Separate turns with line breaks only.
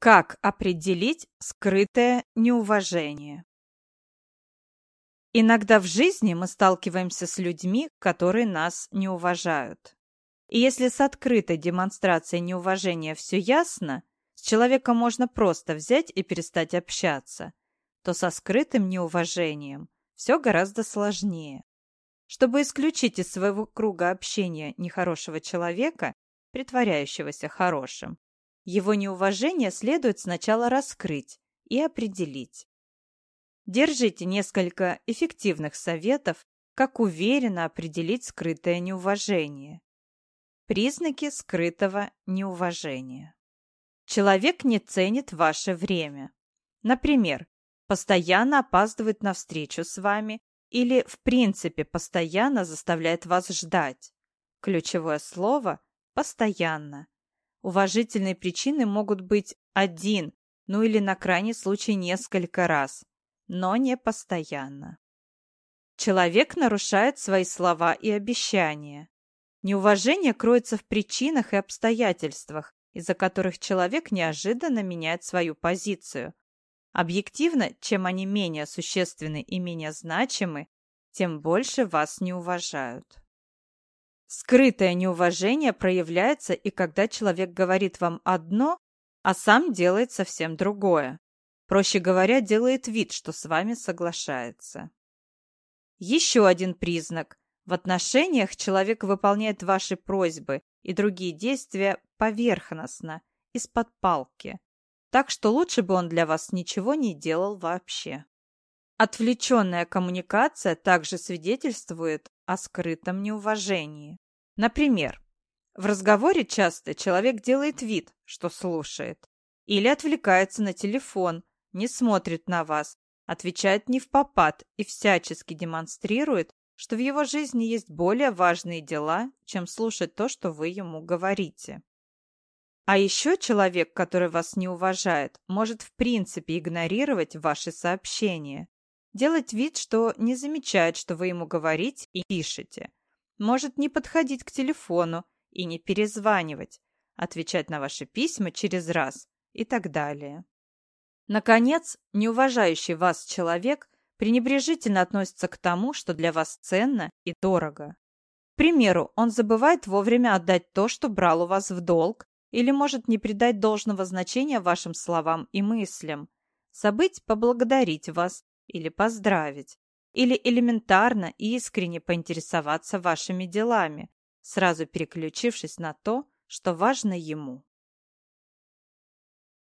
Как определить скрытое неуважение? Иногда в жизни мы сталкиваемся с людьми, которые нас не уважают. И если с открытой демонстрацией неуважения все ясно, с человеком можно просто взять и перестать общаться, то со скрытым неуважением все гораздо сложнее. Чтобы исключить из своего круга общения нехорошего человека, притворяющегося хорошим, его неуважение следует сначала раскрыть и определить. Держите несколько эффективных советов, как уверенно определить скрытое неуважение. Признаки скрытого неуважения. Человек не ценит ваше время. Например, постоянно опаздывает на встречу с вами или, в принципе, постоянно заставляет вас ждать. Ключевое слово «постоянно». Уважительные причины могут быть один, ну или на крайний случай несколько раз, но не постоянно. Человек нарушает свои слова и обещания. Неуважение кроется в причинах и обстоятельствах, из-за которых человек неожиданно меняет свою позицию. Объективно, чем они менее существенны и менее значимы, тем больше вас не уважают. Скрытое неуважение проявляется и когда человек говорит вам одно, а сам делает совсем другое. Проще говоря, делает вид, что с вами соглашается. Еще один признак. В отношениях человек выполняет ваши просьбы и другие действия поверхностно, из-под палки. Так что лучше бы он для вас ничего не делал вообще. Отвлеченная коммуникация также свидетельствует о скрытом неуважении. Например, в разговоре часто человек делает вид, что слушает, или отвлекается на телефон, не смотрит на вас, отвечает не в попад и всячески демонстрирует, что в его жизни есть более важные дела, чем слушать то, что вы ему говорите. А еще человек, который вас не уважает, может в принципе игнорировать ваши сообщения, делать вид, что не замечает, что вы ему говорите и пишете, может не подходить к телефону и не перезванивать, отвечать на ваши письма через раз и так далее. Наконец, неуважающий вас человек пренебрежительно относится к тому, что для вас ценно и дорого. К примеру, он забывает вовремя отдать то, что брал у вас в долг, или может не придать должного значения вашим словам и мыслям, забыть поблагодарить вас или поздравить, или элементарно и искренне поинтересоваться вашими делами, сразу переключившись на то, что важно ему.